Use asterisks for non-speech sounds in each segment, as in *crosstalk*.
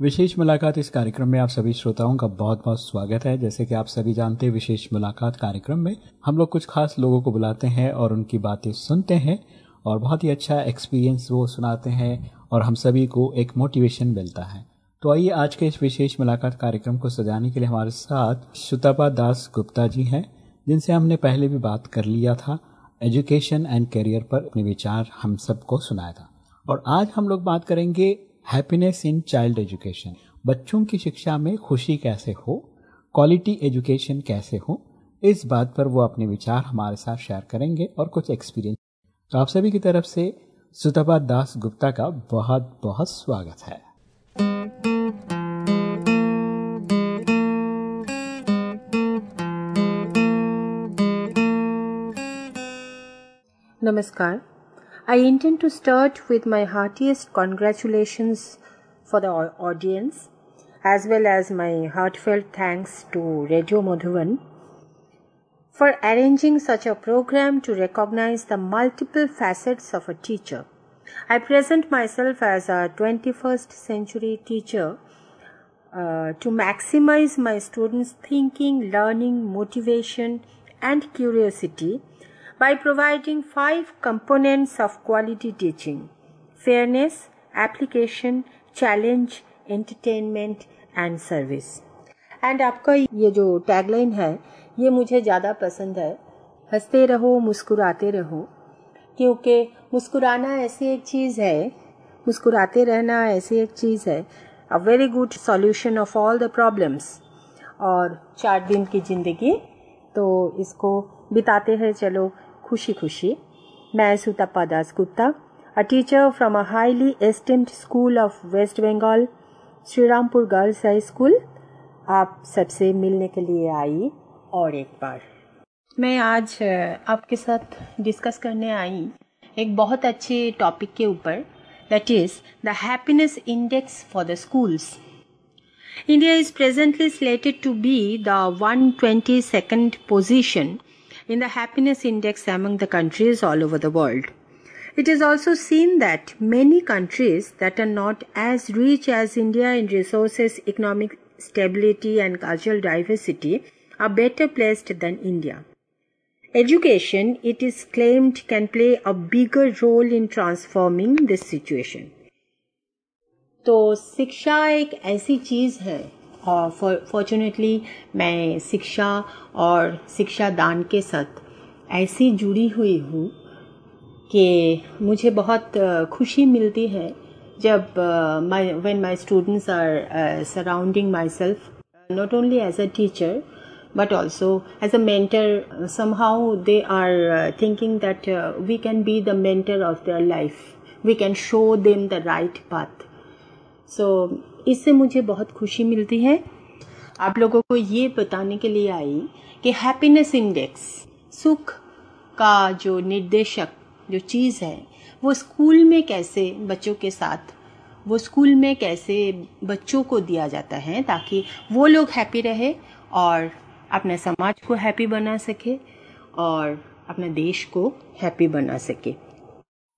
विशेष मुलाकात इस कार्यक्रम में आप सभी श्रोताओं का बहुत बहुत स्वागत है। जैसे कि आप सभी जानते हैं, विशेष मुलाकात कार्यक्रम में हम लोग कुछ खास लोगों को बुलाते हैं और उनकी बातें सुनते हैं और बहुत ही अच्छा एक्सपीरियंस वो सुनाते हैं और हम सभी को एक मोटिवेशन मिलता है। तो आइए आज के इस विशेष मुलाकात कार्यक्रम को सजाने के लिए हमारे साथ शुतपा दास गुप्ता जी हैं, जिनसे हमने पहले भी बात कर लिया था एजुकेशन एंड करियर पर अपने विचार हम सबको सुनाया था। और आज हम लोग बात करेंगे हैप्पीनेस इन चाइल्ड एजुकेशन बच्चों की शिक्षा में खुशी कैसे हो? क्वालिटी एजुकेशन कैसे हो? इस बात पर वो अपने विचार हमारे साथ शेयर करेंगे और कुछ एक्सपीरियंस तो आप सभी की तरफ़ से सुतपा दास गुप्ता का बहुत बहुत स्वागत है। Namaskar. I intend to start with my heartiest congratulations for the audience as well as my heartfelt thanks to Radio Madhuvan for arranging such a program to recognize the multiple facets of a teacher. I present myself as a 21st century teacher uh, to maximize my students' thinking, learning, motivation, and curiosity by providing five components of quality teaching fairness, application, challenge, entertainment and service. And आपका ये जो tagline है ये मुझे ज़्यादा पसंद है। हँसते रहो मुस्कुराते रहो। क्योंकि मुस्कुराना ऐसी एक चीज़ है मुस्कुराते रहना ऐसी एक चीज़ है a very good solution of all the problems और चार दिन की ज़िंदगी तो इसको बिताते हैं चलो खुशी खुशी मैं Sutappa Das Gupta a teacher from a highly esteemed school of West Bengal Shrirampur girls high school आप सबसे मिलने के लिए आई और एक बार। मैं आज आपके साथ डिस्कस करने आई एक बहुत अच्छे टॉपिक के ऊपर that is the happiness index for the schools India is presently slated to be the 122nd position in the happiness index among the countries all over the world. It is also seen that many countries that are not as rich as India in resources, economic stability, and cultural diversity are better placed than India. Education, it is claimed, can play a bigger role in transforming this situation. तो शिक्षा एक ऐसी चीज़ है और fortunately मैं शिक्षा और शिक्षा दान के साथ ऐसी जुड़ी हुई हूँ कि मुझे बहुत खुशी मिलती है जब my when my students are surrounding myself not only as a teacher but also as a mentor somehow they are thinking that we can be the mentor of their life we can show them the right path so इससे मुझे बहुत खुशी मिलती है। आप लोगों को ये बताने के लिए आई कि हैप्पीनेस इंडेक्स सुख का जो निर्देशक, जो चीज़ है, वो स्कूल में कैसे बच्चों के साथ, वो स्कूल में कैसे बच्चों को दिया जाता है ताकि वो लोग हैप्पी रहे और अपने समाज को हैप्पी बना सके और अपने देश को हैप्पी बना सके।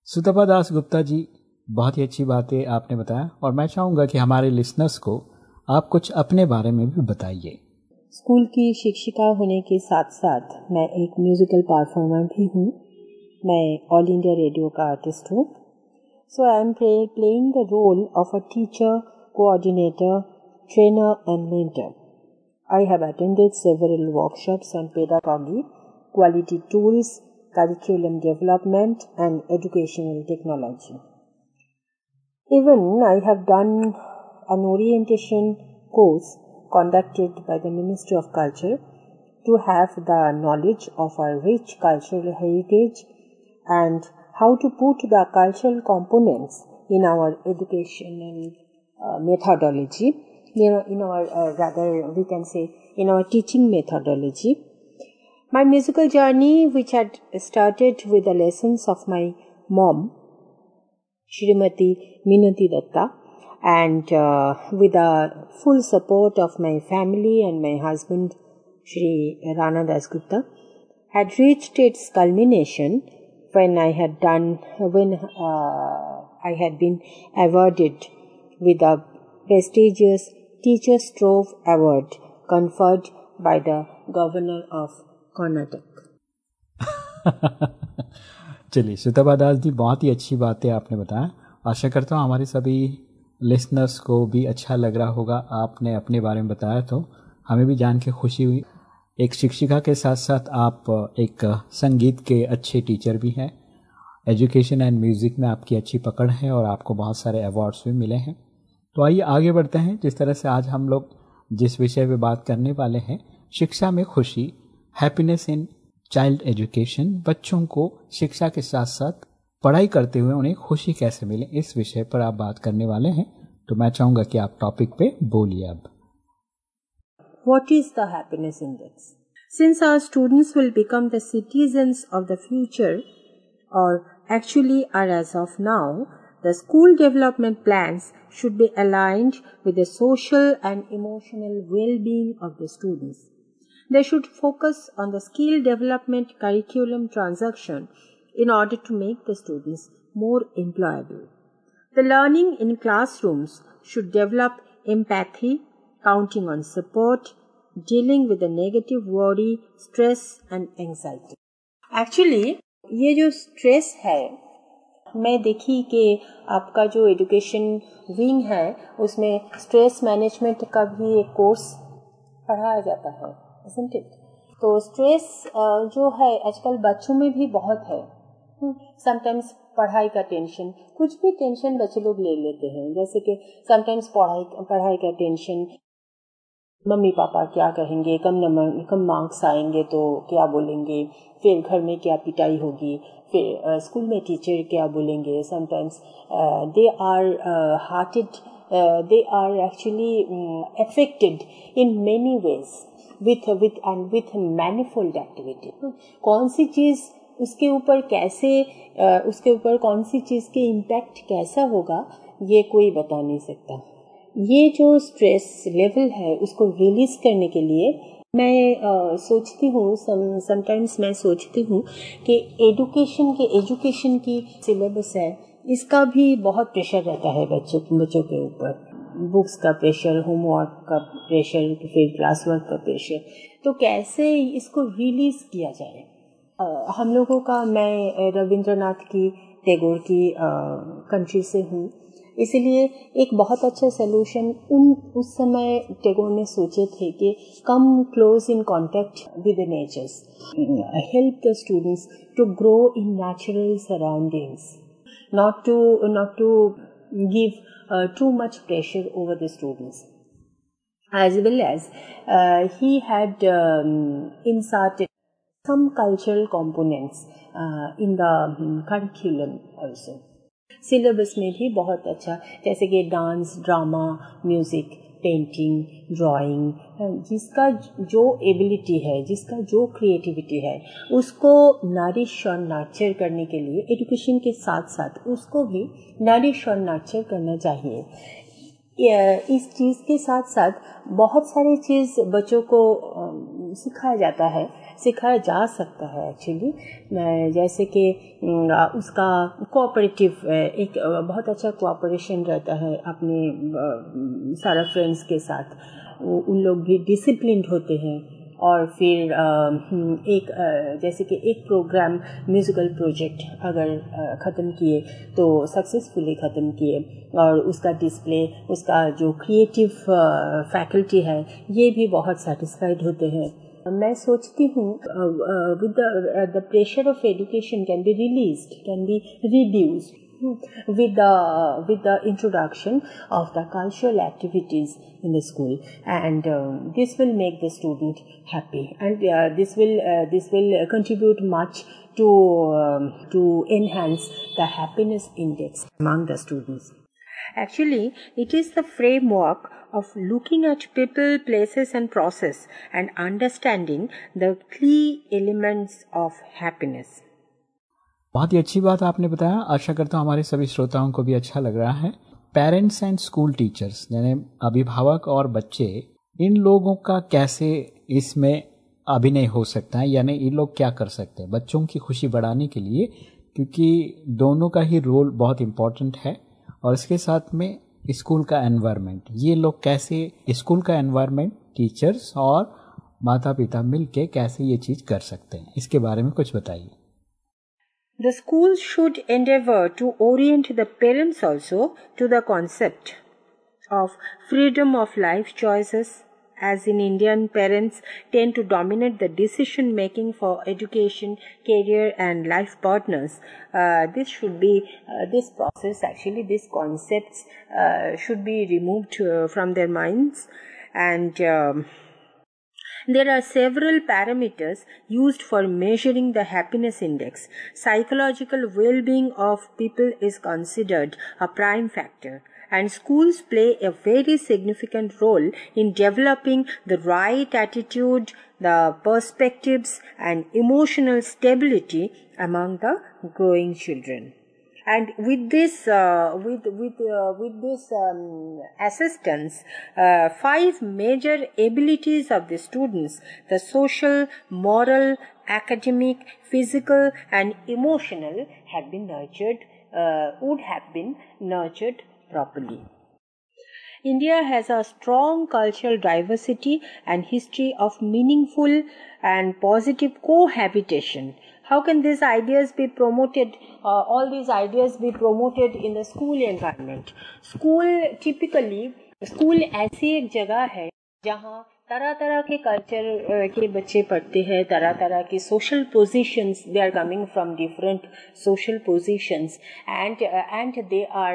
सुतपा दास गुप्ता जी बहुत ही अच्छी बात है आपने बताया और मैं चाहूँगा कि हमारे लिसनर्स को आप कुछ अपने बारे में भी बताइए। स्कूल की शिक्षिका होने के साथ साथ मैं एक म्यूजिकल परफॉर्मर भी हूँ। मैं ऑल इंडिया रेडियो का आर्टिस्ट हूँ। So I am play playing the role of a teacher coordinator trainer and mentor I have attended several workshops on pedagogy quality tools curriculum development and educational technology Even I have done an orientation course conducted by the Ministry of Culture to have the knowledge of our rich cultural heritage and how to put the cultural components in our educational uh, methodology, you know, in our uh, rather we can say in our teaching methodology. My musical journey, which had started with the lessons of my mom, Shrimati Minati Datta, and uh, with the full support of my family and my husband, Shri Rana Dasgupta, had reached its culmination when I had done, when uh, I had been awarded with the prestigious Teachers Trove Award conferred by the Governor of Karnataka. *laughs* चलिए सुतबा दास जी, बहुत ही अच्छी बातें आपने बताया। आशा करता हूँ हमारे सभी लिसनर्स को भी अच्छा लग रहा होगा, आपने अपने बारे में बताया तो। हमें भी जान के खुशी हुई। एक शिक्षिका के साथ साथ आप एक संगीत के अच्छे टीचर भी हैं। एजुकेशन एंड म्यूज़िक में आपकी अच्छी पकड़ है और आपको बहुत सारे अवार्ड्स भी मिले हैं। तो आइए, आगे बढ़ते हैं। जिस तरह से आज हम लोग जिस विषय पर बात करने वाले हैं, शिक्षा में खुशी हैप्पीनेस इन चाइल्ड एजुकेशन बच्चों को शिक्षा के साथ साथ पढ़ाई करते हुए उन्हें खुशी कैसे मिले, इस विषय पर आप बात करने वाले हैं। तो मैं चाहूँगा कि आप टॉपिक पे बोलिए अब। What is happiness index since our students will become citizen of the future और actually are as of now the school development plan should be aligned with social and emotional well being of the students They should focus on the skill development curriculum transaction in order to make the students more employable. The learning in classrooms should develop empathy, counting on support, dealing with the negative worry, stress and anxiety. Actually, ये जो stress है मैं देखी कि आपका जो education wing है उसमें स्ट्रेस मैनेजमेंट का भी एक कोर्स पढ़ाया जाता है isn't it? तो स्ट्रेस जो है, आजकल बच्चों में भी बहुत है। समटाइम्स पढ़ाई का टेंशन कुछ भी टेंशन बच्चे लोग ले लेते हैं। जैसे कि समटाइम्स पढ़ाई पढ़ाई का टेंशन मम्मी पापा क्या कहेंगे, कम नंबर, कम मार्क्स आएँगे तो क्या बोलेंगे? फिर घर में क्या पिटाई होगी? फिर स्कूल में टीचर क्या बोलेंगे? Sometimes they are hurted they are actually affected in many ways with with and with manifold activity कौन सी चीज़ उसके ऊपर कैसे उसके ऊपर कौन सी चीज़ के इम्पैक्ट कैसा होगा ये कोई बता नहीं सकता। ये जो स्ट्रेस लेवल है उसको रिलीज़ करने के लिए मैं आ, सोचती हूँ समटाइम्स मैं सोचती हूँ कि एडुकेशन के एजुकेशन की सिलेबस है इसका भी बहुत प्रेशर रहता है बच्चों बच्चों के ऊपर। बुक्स का प्रेशर होमवर्क का प्रेशर फिर क्लास वर्क का प्रेशर तो कैसे इसको रिलीज़ किया जाए? हम लोगों का, मैं रविंद्रनाथ की, टैगोर की कंट्री से हूँ। इसलिए एक बहुत अच्छा सोल्यूशन उन, उस समय टैगोर ने सोचे थे कि come close in contact with natures help the students to grow in natural surroundings not to not to give too much pressure over the students as well as uh, he had um, inserted some cultural components uh, in the um, curriculum also syllabus में भी बहुत अच्छा जैसे कि dance drama music painting drawing जिसका जो ability है, जिसका जो क्रिएटिविटी है, उसको नारिश और नाचर करने के लिए एडुकेशन के साथ साथ उसको भी नारिश और नाचर करना चाहिए। इस चीज़ के साथ साथ बहुत सारी चीज़ बच्चों को सिखाया जाता है। सिखाया जा सकता है एक्चुअली जैसे कि उसका कोऑपरेटिव एक बहुत अच्छा कोऑपरेशन रहता है अपने सारा फ्रेंड्स के साथ। उन लोग भी डिसिप्लिन होते हैं। और फिर एक जैसे कि एक प्रोग्राम म्यूज़िकल प्रोजेक्ट अगर ख़त्म किए तो सक्सेसफुली ख़त्म किए। और उसका डिस्प्ले उसका जो क्रिएटिव फैकल्टी है, ये भी बहुत सेटिस्फाइड होते हैं। मैं सोचती हूँ with the pressure of education can be released can be reduced with the with the introduction of the cultural activities in the school and um, this will make the student happy and uh, this will uh, this will contribute much to um, to enhance the happiness index among the students Actually, it is the framework of looking at people, places, and process and understanding the key elements of happiness. बहुत ही अच्छी बात आपने बताया। आशा करता हूँ हमारे सभी श्रोताओं को भी अच्छा लग रहा है। पेरेंट्स एंड स्कूल टीचर्स यानी अभिभावक और बच्चे इन लोगों का कैसे इसमें अभिनय हो सकता है? यानी ये लोग क्या कर सकते हैं? बच्चों की खुशी बढ़ाने के लिए क्योंकि दोनों का ही रोल बहुत इम्पोर्टेंट है। और इसके साथ में स्कूल का एनवायरनमेंट। ये लोग कैसे स्कूल का एनवायरनमेंट, टीचर्स और माता पिता मिलके कैसे ये चीज़ कर सकते हैं? इसके बारे में कुछ बताइए। The school should endeavour to orient the parents also to the concept of freedom of life choices as in Indian parents tend to dominate the decision making for education, career, and life partners. Uh, this should be uh, this process actually these concepts uh, should be removed uh, from their minds and. Um, there are several parameters used for measuring the happiness index. Psychological well being of people is considered a prime factor and schools play a very significant role in developing the right attitude, the perspectives, and emotional stability among the growing children. And with this uh, with with uh, with this um, assistance uh, five major abilities of the students the social moral academic physical and emotional have been nurtured uh, would have been nurtured properly. India has a strong cultural diversity and history of meaningful and positive cohabitation. How can these ideas be promoted, uh, all these ideas be promoted in the school environment? School typically, school ऐसी एक जगह है जहाँ तरह तरह के culture के बच्चे पढ़ते हैं तरह तरह के social positions they are coming from different social positions and and they are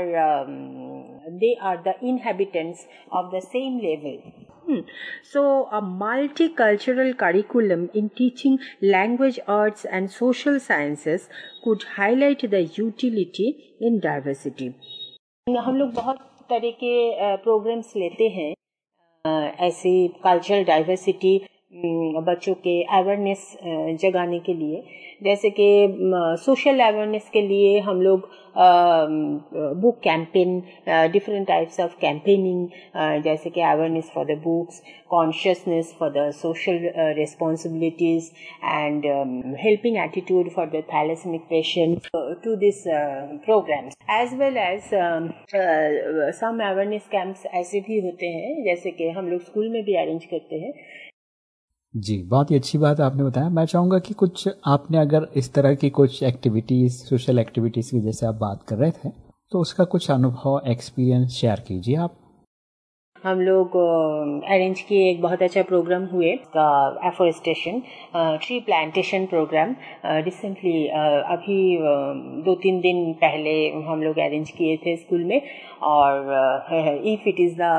they are the inhabitants of the same level so a multicultural curriculum in teaching language arts and social sciences could highlight the utility in diversity हम लोग बहुत तरह के programmes लेते हैं। ऐसी cultural diversity बच्चों के अवेयरनेस जगाने के लिए। जैसे कि सोशल अवेयरनेस के लिए हम लोग book campaign different types of campaigning जैसे कि awareness for the books consciousness for the social responsibilities and helping attitude for the thalassaemic patient to this programmes as well as some awareness camps ऐसे भी होते हैं, जैसे कि हम लोग स्कूल में भी अरेंज करते हैं। जी, बहुत ही अच्छी बात आपने बताया। मैं चाहूँगा कि कुछ आपने अगर इस तरह की कुछ एक्टिविटीज़ सोशल एक्टिविटीज़ की जैसे आप बात कर रहे थे तो उसका कुछ अनुभव एक्सपीरियंस शेयर कीजिए आप। हम लोग अरेंज किए एक बहुत अच्छा प्रोग्राम हुए afforestation tree plantation programme recently अभी दो तीन दिन पहले हम लोग अरेंज किए थे स्कूल में, और if it is the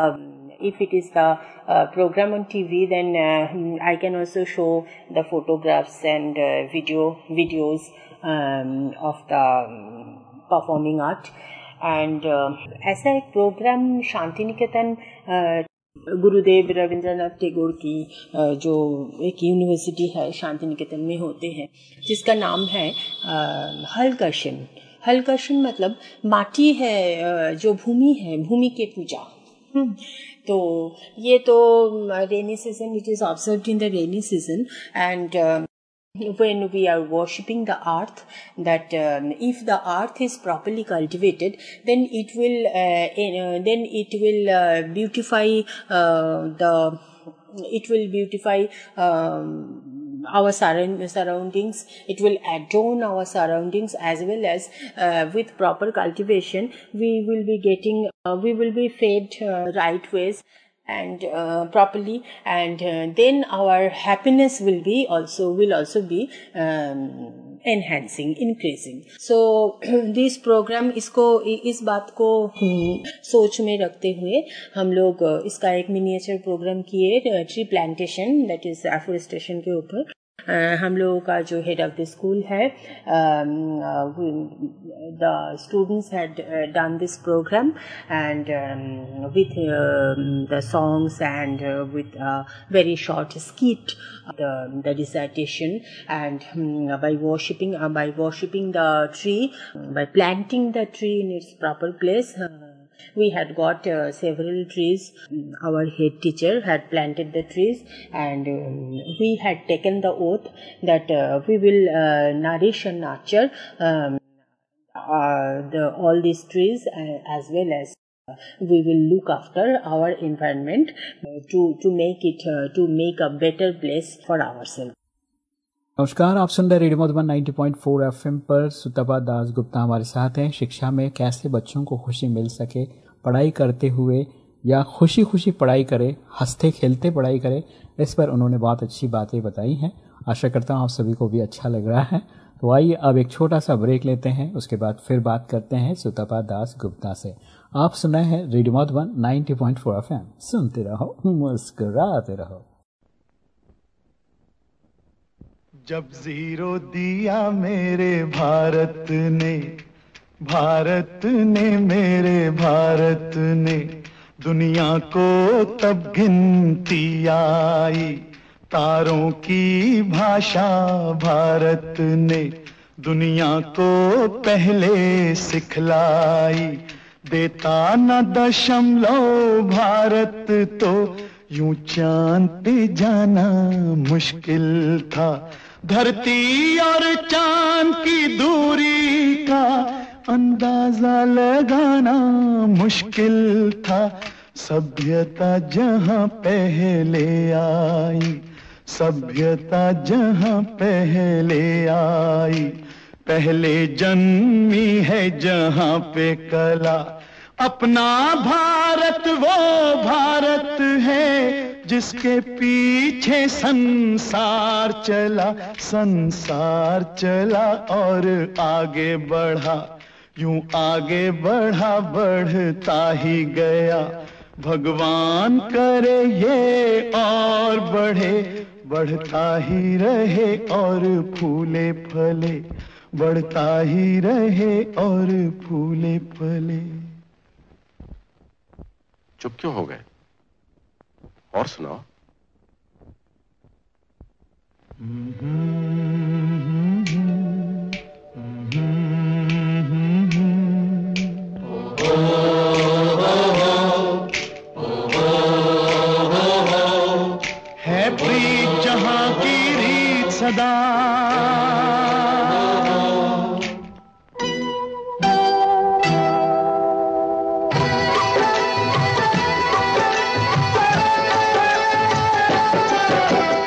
if it is the uh, program on TV, then uh, I can also show the photographs and uh, video videos um, of the um, performing art. And ऐसा एक programme Shanti Niketan Gurudev Rabindranath Tagore की जो एक university है शांति निकेतन में होते हैं जिसका नाम है हलकर्षण हलकर्षण मतलब माटी है जो भूमि है भूमि के पूजा तो ये तो rainy season it is observe in the rainy season and when we are worshipping the earth that um, if the earth is properly cultivated then it will uh, uh, then it will uh, beautify the it will beautify um, our surroundings. It will adorn our surroundings as well as uh, with proper cultivation. We will be getting uh, we will be fed uh, right ways and uh, properly. And uh, then our happiness will be also will also be um, enhancing increasing so this programme इसको, इस बात को सोच में रखते हुए हम लोग इसका एक मिनिएचर प्रोग्राम किए tree plantation that is afforestation के ऊपर। हम लोगों का जो हेड ऑफ द स्कूल है the students had done this program and with the songs and with very short skit the, the dissertation and um, by worshipping uh, by worshipping the tree by planting the tree in its proper place uh, we had got uh, several trees. Our head teacher had planted the trees, and um, we had taken the oath that uh, we will uh, nourish and nurture um, uh, the, all these trees uh, as well as uh, we will look after our environment to to make it to make a better place for ourselves. नमस्कार आप सुन रहे radio Madhuban 90.4 FM पर सुतपा दास गुप्ता हमारे साथ हैं शिक्षा में कैसे बच्चों को खुशी मिल सके पढ़ाई करते हुए या खुशी खुशी पढ़ाई करें, हँसते, खेलते पढ़ाई करें, इस पर उन्होंने बहुत अच्छी बातें बताई हैं। आशा करता हूँ आप सभी को भी अच्छा लग रहा है। तो आइए अब एक छोटा सा ब्रेक लेते हैं, उसके बाद फिर बात करते हैं सुतपा दास गुप्ता से। आप सुना है रेडियो मधुबन 90.4 एफएम। सुनते रहो, मुस्कुराते रहो। जब ज़ीरो दिया मेरे भारत ने भारत ने, मेरे भारत ने दुनिया को तब गिनती आई। तारों की भाषा भारत ने दुनिया को पहले सिखलाई। देता न दशमलव, भारत तो यूँ चाँद जाना मुश्किल था। धरती और चाँद की दूरी का अंदाज़ा लगाना मुश्किल था। सभ्यता जहाँ पहले आई, सभ्यता जहाँ पहले आई। पहले जन्मी है जहाँ पे कला। अपना भारत, वो भारत है, जिसके पीछे संसार चला। संसार चला और आगे बढ़ा। यूँ आगे बढ़ा बढ़ता ही गया? भगवान करे ये और बढ़े बढ़ता ही रहे और फूले फले बढ़ता ही रहे और फूले फले। चुप क्यों हो गए? और सुनाओ। है सदा।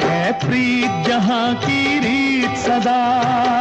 है प्रीत जहाँ की रीत सदा।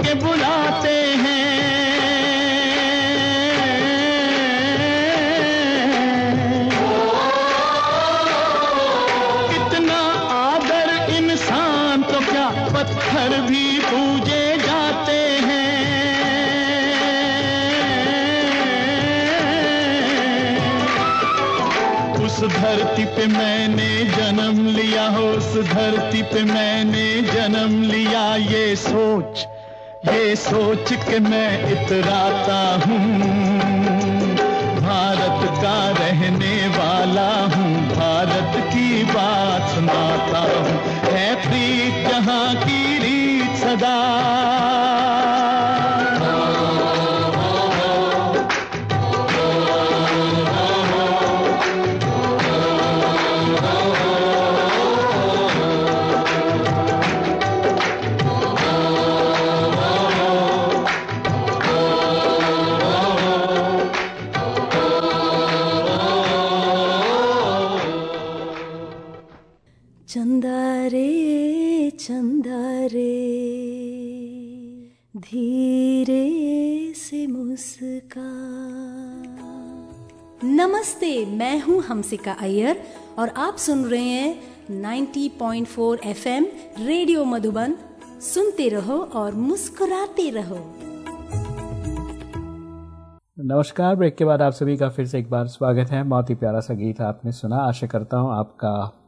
के बुलाते हैं। कितना आदर इंसान तो क्या पत्थर भी पूजे जाते हैं। उस धरती पे मैंने जन्म लिया, उस धरती पे मैंने जन्म लिया, ये सोच ये सोच के मैं इतराता हूँ। भारत का रहने वाला हूँ। भारत की बात सुनाता हूँ। है प्रीत जहाँ की रीत सदा। हमसिका अय्यर और आप सुन रहे हैं 90.4 एफएम रेडियो मधुबन। सुनते रहो और मुस्कुराते रहो। नमस्कार, ब्रेक के बाद आप सभी का फिर से एक बार स्वागत है। बहुत ही प्यारा सा गीत आपने सुना। आशा करता हूँ आपका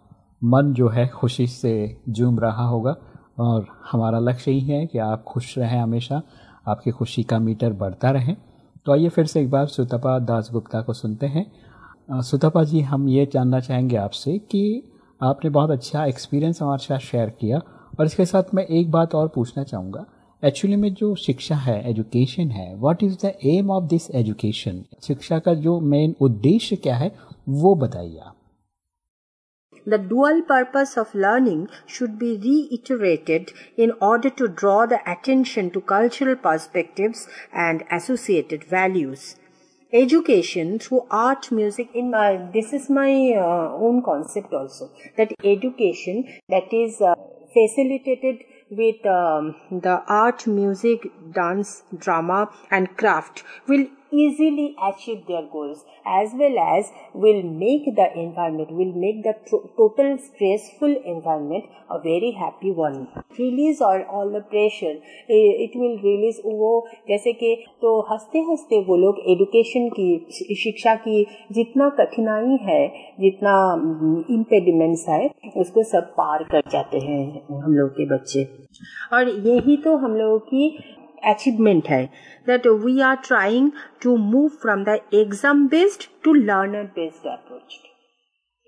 मन जो है खुशी से झूम रहा होगा और हमारा लक्ष्य ही है कि आप खुश रहें हमेशा, आपकी खुशी का मीटर बढ़ता रहे। तो आइए फिर से एक बार सुतपा दास गुप्ता को सुनते हैं। सुतपा जी, हम ये जानना चाहेंगे आपसे कि आपने बहुत अच्छा एक्सपीरियंस हमारे साथ शेयर किया और इसके साथ मैं एक बात और पूछना चाहूँगा। एक्चुअली में जो शिक्षा है एजुकेशन है what is the aim of this education शिक्षा का जो मेन उद्देश्य क्या है, वो बताइए आप। The dual purpose of learning should be reiterated in order to draw the attention to cultural perspectives and associated values. Education through art, music, in my, this is my uh, own concept also, that education that is uh, facilitated with um, the art, music, dance, drama and craft will easily achieve their goals as well as will make the environment will make the to- total stressful environment a very happy one release all, all the pressure Eh, it will release वो जैसे कि तो हँसते हँसते वो लोग education की शिक्षा की जितना कठिनाई है जितना इम्पेडिमेंट्स है उसको सब पार कर जाते हैं हम लोग के बच्चे और यही तो हम लोगों की achievement है that we are trying to move from the exam based to learner based approach.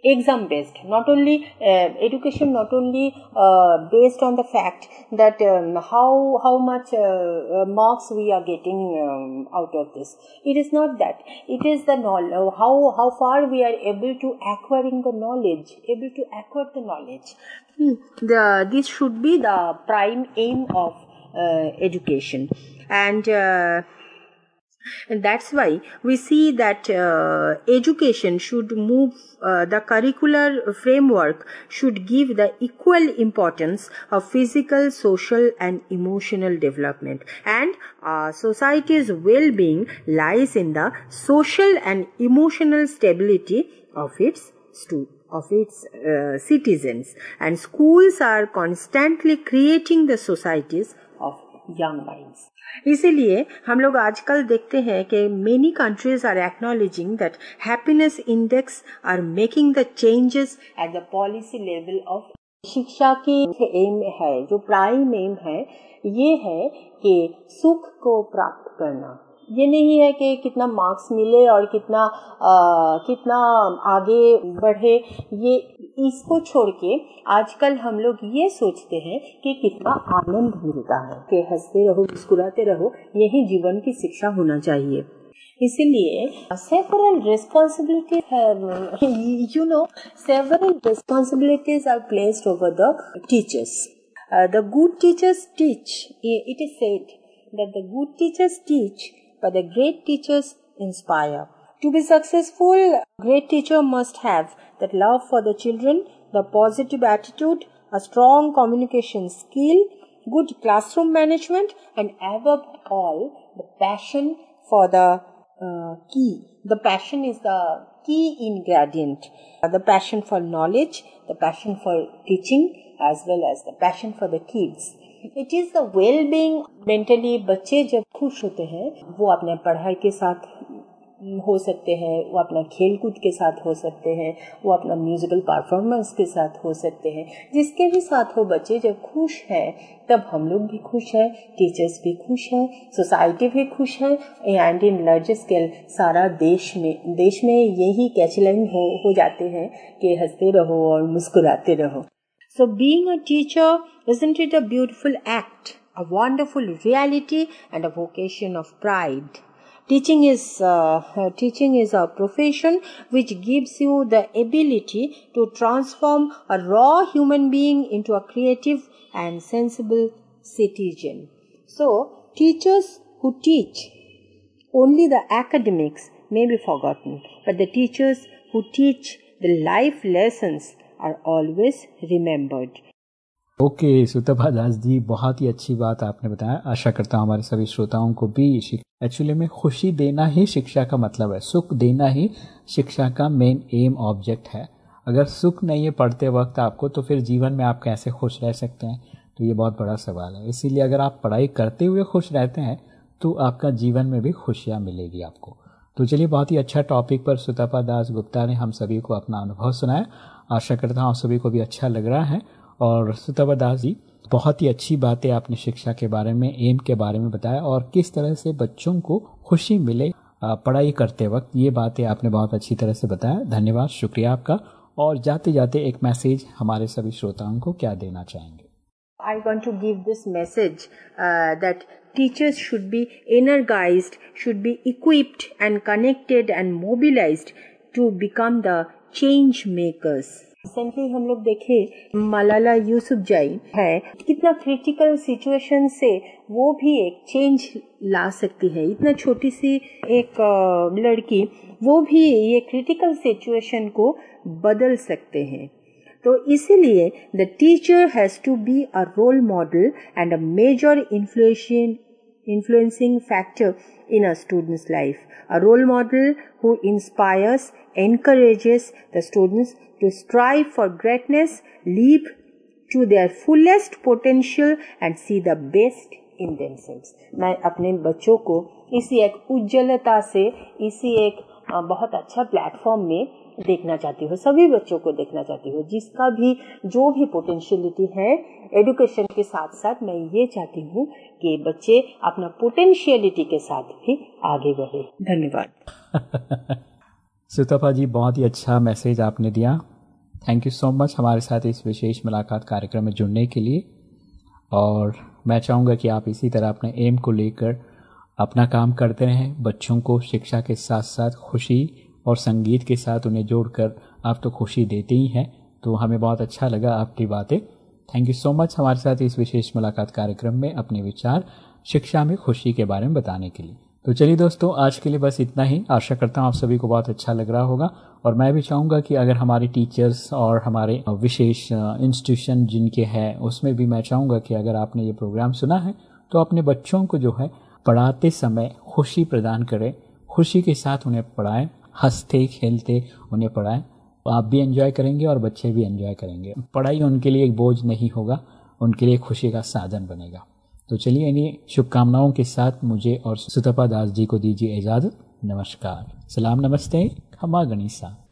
Exam based not only uh, education not only uh, based on the fact that um, how how much uh, uh, marks we are getting um, out of this. It is not that. It is the knowledge how how far we are able to acquiring the knowledge able to acquire the knowledge. Hmm. the this should be the prime aim of uh, education. And uh, and that's why we see that uh, education should move uh, the curricular framework should give the equal importance of physical social and emotional development. And uh, society's well-being lies in the social and emotional stability of its students of its uh, citizens. And schools are constantly creating the societies young minds. इसीलिए हम लोग आजकल देखते हैं कि many countries are acknowledging that happiness index are making the changes at the policy level of शिक्षा की M है जो प्राइम एम है ये है कि सुख को प्राप्त करना। ये नहीं है कि कितना मार्क्स मिले और कितना आ, कितना आगे बढ़े ये इसको छोड़ के आजकल हम लोग ये सोचते हैं कि कितना आनंद मिलता है। कि हँसते रहो मुस्कुराते रहो यही जीवन की शिक्षा होना चाहिए। इसीलिए several responsibilities you know several responsibilities are placed over the teachers the good teachers teach it is said the good teachers teach, but the great teachers inspire. To be successful, a great teacher must have that love for the children, the positive attitude, a strong communication skill, good classroom management, and above all, the passion for the uh, key. The passion is the key ingredient. Uh, the passion for knowledge, the passion for teaching, as well as the passion for the kids. It is the well being mentally बच्चे जब खुश होते हैं वो अपने पढ़ाई के साथ हो सकते हैं वो अपना खेल कूद के साथ हो सकते हैं वो अपना म्यूजिकल परफॉर्मेंस के साथ हो सकते हैं जिसके भी साथ हो बच्चे जब खुश हैं तब हम लोग भी खुश हैं टीचर्स भी खुश हैं सोसाइटी भी खुश है एंड इन लार्ज स्केल सारा देश में देश में यही कैचलाइन हो, हो जाते हैं कि हँसते रहो और मुस्कुराते रहो so being a teacher, isn't it a beautiful act, a wonderful reality, and a vocation of pride? Teaching is uh, *laughs* teaching is a profession which gives you the ability to transform a raw human being into a creative and sensible citizen. So, teachers who teach only the academics may be forgotten, but the teachers who teach the life lessons are always remembered. Okay Sutabha Das ji बहुत ही अच्छी बात आपने बताया। आशा करता हूँ हमारे सभी श्रोताओं को भी एक्चुअली में खुशी देना ही शिक्षा का मतलब है। सुख देना ही शिक्षा का मेन एम ऑब्जेक्ट है। अगर सुख नहीं है पढ़ते वक्त आपको तो फिर जीवन में आप कैसे खुश रह सकते हैं? तो ये बहुत बड़ा सवाल है। इसीलिए अगर आप पढ़ाई करते हुए खुश रहते हैं तो आपका जीवन में भी खुशियाँ मिलेगी आपको। तो चलिए, बहुत ही अच्छा टॉपिक पर सुतपा दास गुप्ता ने हम सभी को अपना अनुभव सुनाया। आशा करता हूँ आप सभी को भी अच्छा लग रहा है। और सुतपा दास जी बहुत ही अच्छी बातें आपने शिक्षा के बारे में एम के बारे में बताया और किस तरह से बच्चों को खुशी मिले पढ़ाई करते वक्त ये बातें आपने बहुत अच्छी तरह से बताया। धन्यवाद शुक्रिया आपका। और जाते जाते एक मैसेज हमारे सभी श्रोताओं को क्या देना चाहेंगे? I want to give this message uh, that teachers should be should be equipped and connected and mobilized to become the change makers. Recently हम लोग देखे मलाला यूसुफ जाई है। कितना क्रिटिकल सिचुएशन से वो भी एक चेंज ला सकती है। इतना छोटी सी एक लड़की, वो भी ये क्रिटिकल सिचुएशन को बदल सकते हैं। तो इसीलिए the teacher has to be a role model and a major influence influencing factor in a student's life. A role model who inspires, encourages the students to strive for greatness, leap to their fullest potential and see the best in themselves. मैं अपने बच्चों को इसी एक उज्जवलता से इसी एक बहुत अच्छा प्लेटफॉर्म में देखना चाहती हूँ सभी बच्चों को देखना चाहती हूँ जिसका भी जो भी पोटेंशियलिटी है एडुकेशन के साथ साथ मैं ये चाहती हूँ कि बच्चे अपना पोटेंशियलिटी के साथ भी आगे बढ़े। धन्यवाद। *laughs* सुतपा जी, बहुत ही अच्छा मैसेज आपने दिया। थैंक यू सो मच हमारे साथ इस विशेष मुलाकात कार्यक्रम में जुड़ने के लिए। और मैं चाहूँगा कि आप इसी तरह अपने एम को लेकर अपना काम करते रहें। बच्चों को शिक्षा के साथ साथ खुशी और संगीत के साथ उन्हें जोड़कर आप तो खुशी देते ही हैं। तो हमें बहुत अच्छा लगा आपकी बातें। थैंक यू सो मच हमारे साथ इस विशेष मुलाकात कार्यक्रम में अपने विचार, शिक्षा में खुशी के बारे में बताने के लिए। तो चलिए दोस्तों, आज के लिए बस इतना ही। आशा करता हूँ आप सभी को बहुत अच्छा लग रहा होगा और मैं भी चाहूँगा कि अगर हमारे टीचर्स और हमारे विशेष इंस्टीट्यूशन जिनके हैं, उसमें भी मैं चाहूँगा कि अगर आपने ये प्रोग्राम सुना है तो अपने बच्चों को जो है पढ़ाते समय खुशी प्रदान करें, खुशी के साथ उन्हें पढ़ाएँ, हँसते, खेलते उन्हें पढ़ाएँ। आप भी एंजॉय करेंगे और बच्चे भी एंजॉय करेंगे। पढ़ाई उनके लिए एक बोझ नहीं होगा, उनके लिए खुशी का साधन बनेगा। तो चलिए इन्हीं शुभकामनाओं के साथ मुझे और सुतपा दास जी को दीजिए इजाज़त। नमस्कार। सलाम, नमस्ते। खमा गणिसा